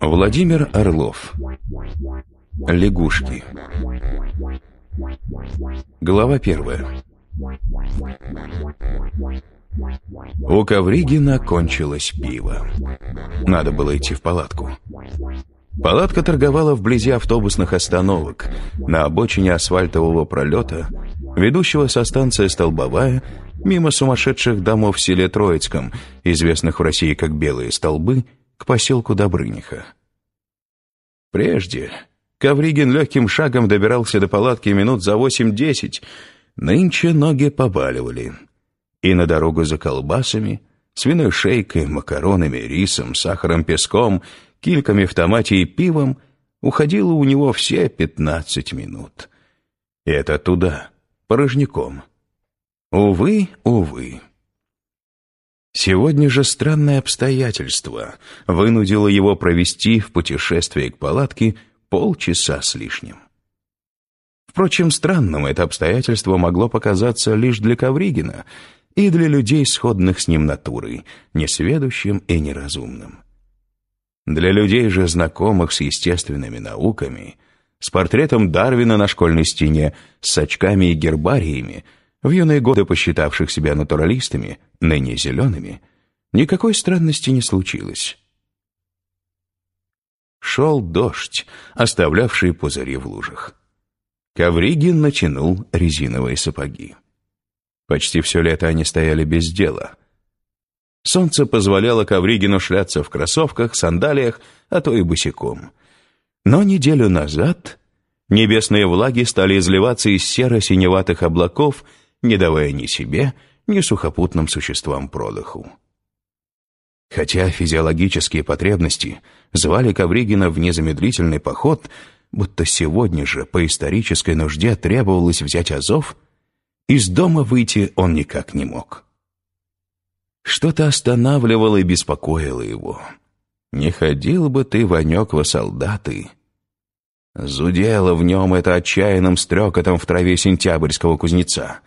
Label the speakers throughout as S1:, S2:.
S1: Владимир Орлов Лягушки Глава первая У Ковригина кончилось пиво. Надо было идти в палатку. Палатка торговала вблизи автобусных остановок, на обочине асфальтового пролета, ведущего со станции Столбовая, мимо сумасшедших домов в селе Троицком, известных в России как Белые Столбы, к поселку Добрыниха. Прежде Ковригин легким шагом добирался до палатки минут за восемь-десять, нынче ноги побаливали. И на дорогу за колбасами, свиной шейкой, макаронами, рисом, сахаром, песком — кильками в томате и пивом уходило у него все пятнадцать минут. И это туда, порожняком. Увы, увы. Сегодня же странное обстоятельство вынудило его провести в путешествии к палатке полчаса с лишним. Впрочем, странным это обстоятельство могло показаться лишь для Ковригина и для людей, сходных с ним натурой, несведущим и неразумным. Для людей же, знакомых с естественными науками, с портретом Дарвина на школьной стене, с очками и гербариями, в юные годы посчитавших себя натуралистами, ныне зелеными, никакой странности не случилось. Шел дождь, оставлявший пузыри в лужах. Ковригин натянул резиновые сапоги. Почти все лето они стояли без дела — Солнце позволяло Ковригину шляться в кроссовках, сандалиях, а то и босиком. Но неделю назад небесные влаги стали изливаться из серо-синеватых облаков, не давая ни себе, ни сухопутным существам продыху. Хотя физиологические потребности звали Ковригина в незамедлительный поход, будто сегодня же по исторической нужде требовалось взять Азов, из дома выйти он никак не мог. Что-то останавливало и беспокоило его. «Не ходил бы ты, Ванек, во солдаты!» Зудело в нем это отчаянным стрекотом в траве сентябрьского кузнеца.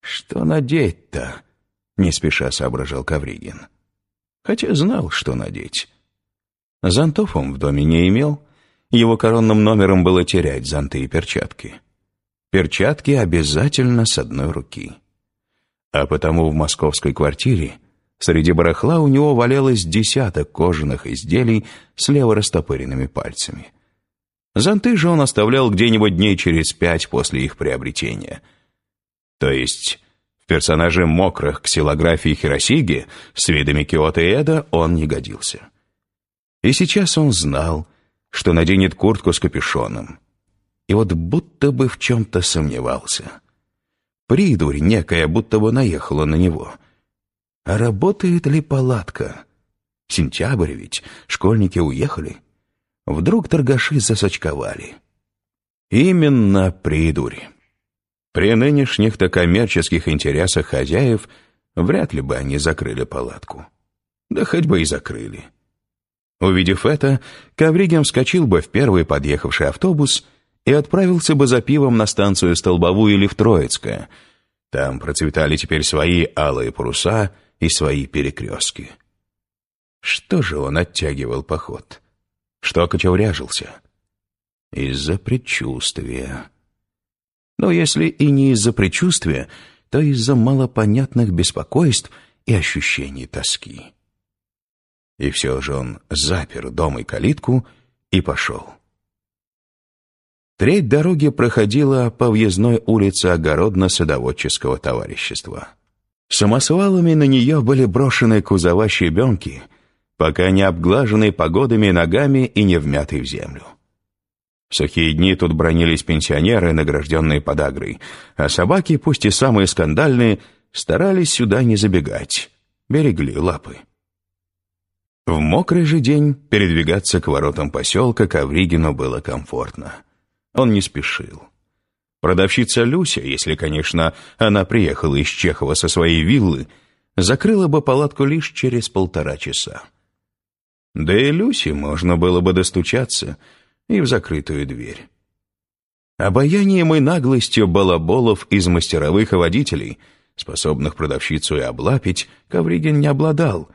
S1: «Что надеть-то?» — не спеша соображал Кавригин. Хотя знал, что надеть. Зонтов он в доме не имел. Его коронным номером было терять зонты и перчатки. Перчатки обязательно с одной руки а потому в московской квартире среди барахла у него валялось десяток кожаных изделий с лево растопыренными пальцами. Зонты же он оставлял где-нибудь дней через пять после их приобретения. То есть в персонаже мокрых ксилографий Хиросиги с видами Киото и Эда он не годился. И сейчас он знал, что наденет куртку с капюшоном. И вот будто бы в чем-то сомневался — Придурь некая будто бы наехала на него. А работает ли палатка? Сентябрь ведь, школьники уехали. Вдруг торгаши засочковали. Именно придурь. При нынешних-то коммерческих интересах хозяев вряд ли бы они закрыли палатку. Да хоть бы и закрыли. Увидев это, Ковригин вскочил бы в первый подъехавший автобус и отправился бы за пивом на станцию Столбовую или в Троицкое. Там процветали теперь свои алые паруса и свои перекрестки. Что же он оттягивал поход? Что кочевряжился? Из-за предчувствия. Но если и не из-за предчувствия, то из-за малопонятных беспокойств и ощущений тоски. И все же он запер дом и калитку и пошел. Треть дороги проходила по въездной улице огородно-садоводческого товарищества. Самосвалами на нее были брошены кузова щебенки, пока не обглаженные погодами ногами и не вмятые в землю. В сухие дни тут бронились пенсионеры, награжденные подагрой, а собаки, пусть и самые скандальные, старались сюда не забегать, берегли лапы. В мокрый же день передвигаться к воротам поселка Ковригину было комфортно. Он не спешил. Продавщица Люся, если, конечно, она приехала из Чехова со своей виллы, закрыла бы палатку лишь через полтора часа. Да и Люсе можно было бы достучаться и в закрытую дверь. Обаянием и наглостью балаболов из мастеровых и водителей, способных продавщицу и облапить, Ковригин не обладал,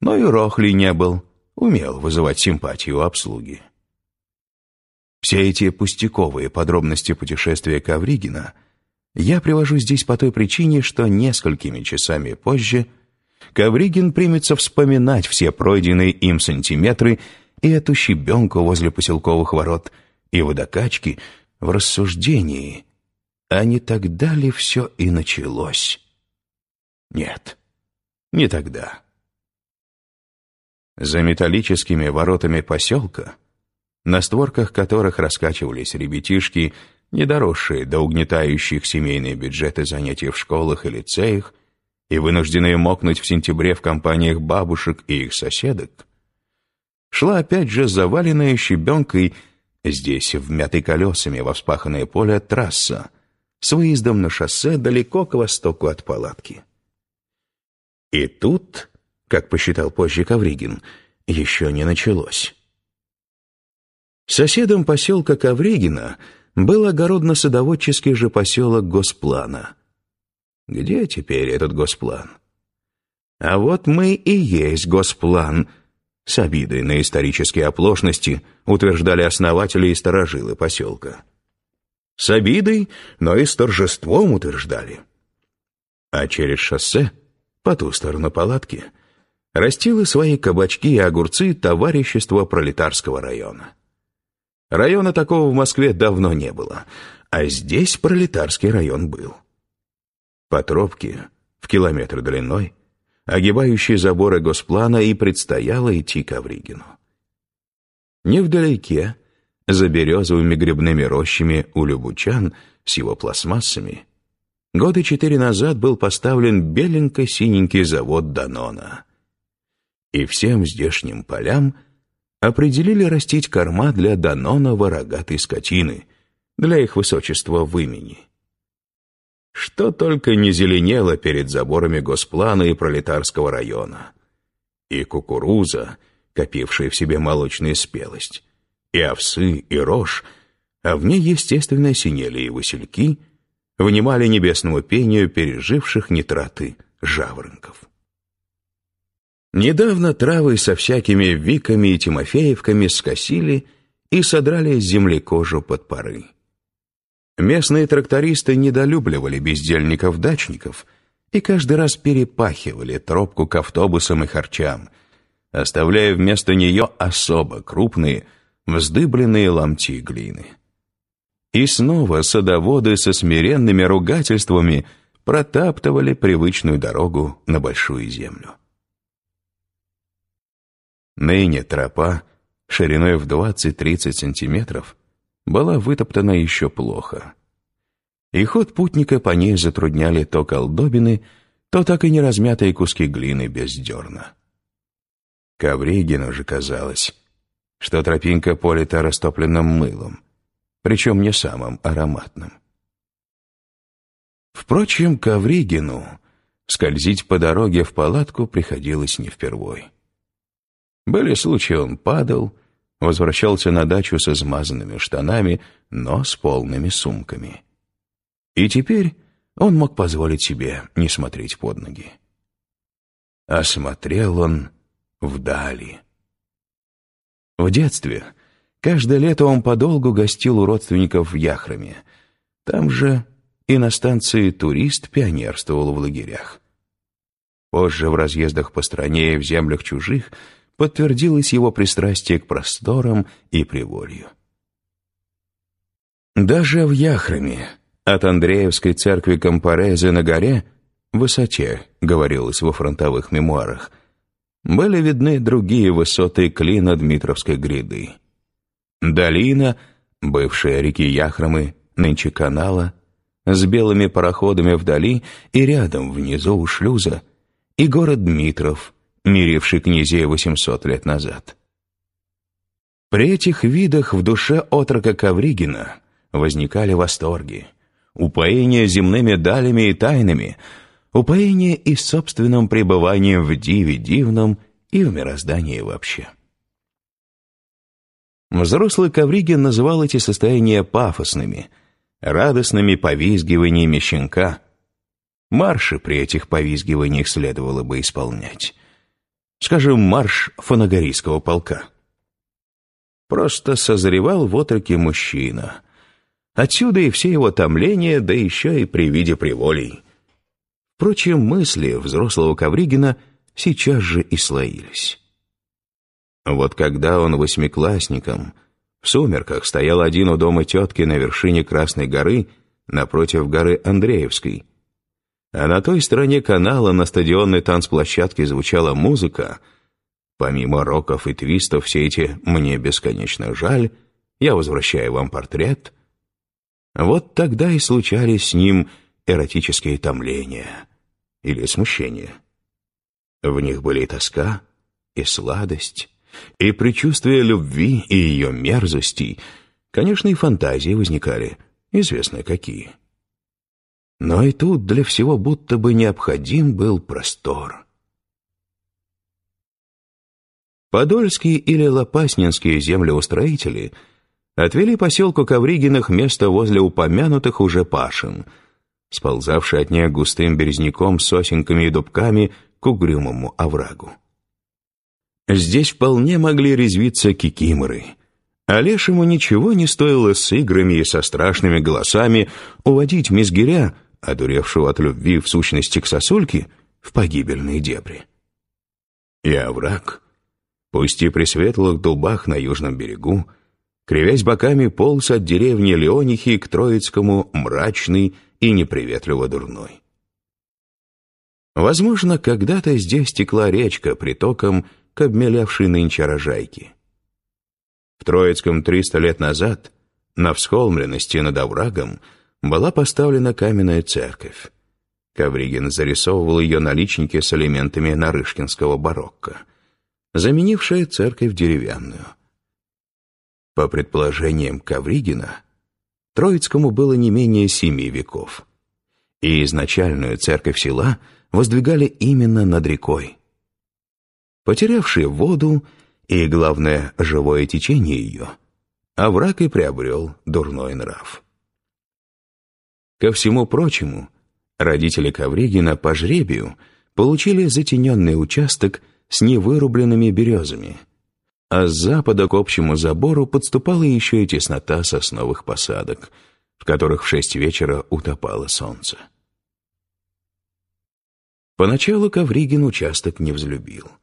S1: но и рохли не был, умел вызывать симпатию обслуги. Все эти пустяковые подробности путешествия Ковригина я привожу здесь по той причине, что несколькими часами позже Ковригин примется вспоминать все пройденные им сантиметры и эту щебенку возле поселковых ворот, и водокачки в рассуждении, а не тогда ли все и началось? Нет, не тогда. За металлическими воротами поселка, на створках которых раскачивались ребятишки, недоросшие до угнетающих семейные бюджеты занятий в школах и лицеях, и вынужденные мокнуть в сентябре в компаниях бабушек и их соседок, шла опять же заваленная щебенкой здесь, вмятой колесами во вспаханное поле трасса, с выездом на шоссе далеко к востоку от палатки. И тут, как посчитал позже Ковригин, еще не началось. Соседом поселка Ковригина был огородно-садоводческий же поселок Госплана. Где теперь этот Госплан? А вот мы и есть Госплан — с обидой на исторические оплошности утверждали основатели и сторожилы поселка. С обидой, но и с торжеством утверждали. А через шоссе, по ту сторону палатки, растило свои кабачки и огурцы товарищество пролетарского района. Района такого в Москве давно не было, а здесь пролетарский район был. По тропке, в километр длиной, огибающей заборы госплана, и предстояло идти к Авригину. Невдалеке, за березовыми грибными рощами у Любучан с его пластмассами, годы четыре назад был поставлен беленько-синенький завод Данона. И всем здешним полям определили растить корма для Данонова рогатой скотины, для их высочества в имени. Что только не зеленело перед заборами госплана и пролетарского района. И кукуруза, копившая в себе молочную спелость, и овсы, и рожь, а в ней, естественно, синели и васильки, внимали небесному пению переживших нитраты жаворонков. Недавно травы со всякими виками и тимофеевками скосили и содрали с земли кожу под поры. Местные трактористы недолюбливали бездельников-дачников и каждый раз перепахивали тропку к автобусам и харчам, оставляя вместо нее особо крупные, вздыбленные ломти глины. И снова садоводы со смиренными ругательствами протаптывали привычную дорогу на большую землю. Ныне тропа, шириной в 20-30 сантиметров, была вытоптана еще плохо. И ход путника по ней затрудняли то колдобины, то так и неразмятые куски глины без дерна. Ковригину же казалось, что тропинка полита растопленным мылом, причем не самым ароматным. Впрочем, Ковригину скользить по дороге в палатку приходилось не впервой. Были случаи, он падал, возвращался на дачу с измазанными штанами, но с полными сумками. И теперь он мог позволить себе не смотреть под ноги. А смотрел он вдали. В детстве каждое лето он подолгу гостил у родственников в Яхраме. Там же и на станции турист пионерствовал в лагерях. Позже в разъездах по стране и в землях чужих – подтвердилось его пристрастие к просторам и приволью. Даже в Яхраме, от Андреевской церкви Компорезе на горе, высоте, говорилось во фронтовых мемуарах, были видны другие высоты клина Дмитровской гряды. Долина, бывшая реки Яхромы, нынче канала, с белыми пароходами вдали и рядом, внизу у шлюза, и город Дмитров, миривший князей 800 лет назад. При этих видах в душе отрока Ковригина возникали восторги, упоение земными далями и тайнами, упоение и собственным пребыванием в диве дивном и в мироздании вообще. Взрослый Ковригин называл эти состояния пафосными, радостными повизгиваниями щенка. Марши при этих повизгиваниях следовало бы исполнять. Скажем, марш фанагорийского полка. Просто созревал в отроке мужчина. Отсюда и все его томления, да еще и при виде приволей. Впрочем, мысли взрослого Ковригина сейчас же и слоились. Вот когда он восьмиклассником в сумерках стоял один у дома тетки на вершине Красной горы напротив горы Андреевской, а на той стороне канала на стадионной танцплощадке звучала музыка, помимо роков и твистов все эти «мне бесконечно жаль», «я возвращаю вам портрет», вот тогда и случались с ним эротические томления или смущения. В них были и тоска, и сладость, и предчувствие любви и ее мерзостей. Конечно, и фантазии возникали, известно какие. Но и тут для всего будто бы необходим был простор. Подольские или Лопаснинские землеустроители отвели поселку Ковригиных место возле упомянутых уже пашин, сползавший от них густым березняком сосенками и дубками к угрюмому оврагу. Здесь вполне могли резвиться кикиморы. А лешему ничего не стоило с играми и со страшными голосами уводить мизгиря, одуревшего от любви в сущности к сосульке, в погибельные дебри. И овраг, пусть и при светлых дубах на южном берегу, кривясь боками полз от деревни Леонихи к Троицкому мрачный и неприветливо дурной. Возможно, когда-то здесь текла речка притоком к обмелявшей нынче рожайке. В Троицком триста лет назад на всхолмленности над оврагом была поставлена каменная церковь. Ковригин зарисовывал ее наличники с элементами нарышкинского барокко, заменившая церковь деревянную. По предположениям Ковригина, Троицкому было не менее семи веков, и изначальную церковь села воздвигали именно над рекой потерявший воду и, главное, живое течение ее, овраг и приобрел дурной нрав. Ко всему прочему, родители Ковригина по жребию получили затененный участок с невырубленными березами, а с запада к общему забору подступала еще и теснота сосновых посадок, в которых в шесть вечера утопало солнце. Поначалу Ковригин участок не взлюбил —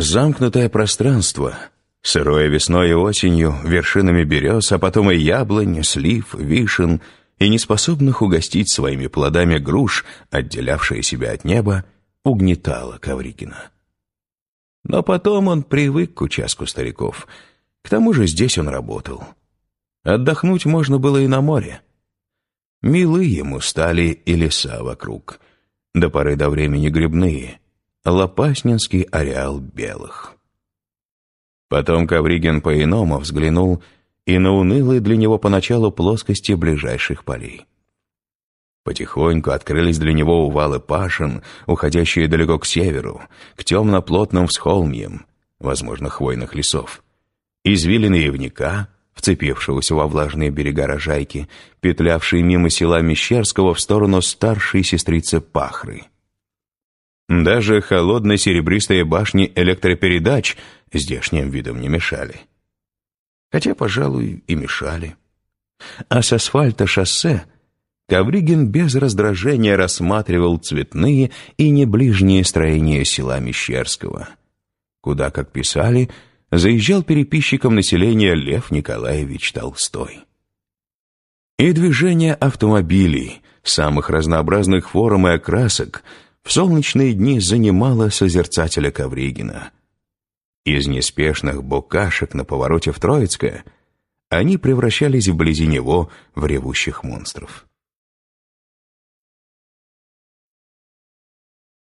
S1: Замкнутое пространство, сырое весной и осенью, вершинами берез, а потом и яблонь, слив, вишен и неспособных угостить своими плодами груш, отделявшие себя от неба, угнетало Ковригина. Но потом он привык к участку стариков. К тому же здесь он работал. Отдохнуть можно было и на море. Милы ему стали и леса вокруг. До поры до времени грибные — Лопаснинский ареал белых. Потом Ковригин по-иному взглянул и на унылые для него поначалу плоскости ближайших полей. Потихоньку открылись для него увалы пашин, уходящие далеко к северу, к темно-плотным всхолмьям, возможно, хвойных лесов. Извилины явника, вцепившегося во влажные берега рожайки, петлявшие мимо села Мещерского в сторону старшей сестрицы Пахры — даже холодно-серебристые башни электропередач здешним видом не мешали. Хотя, пожалуй, и мешали. А с асфальта шоссе Ковригин без раздражения рассматривал цветные и неближние строения села Мещерского, куда, как писали, заезжал переписчиком населения Лев Николаевич Толстой. И движение автомобилей самых разнообразных форм и окрасок – в солнечные дни занимала созерцателя Ковригина. Из неспешных букашек на повороте в Троицкое они превращались вблизи него в ревущих монстров.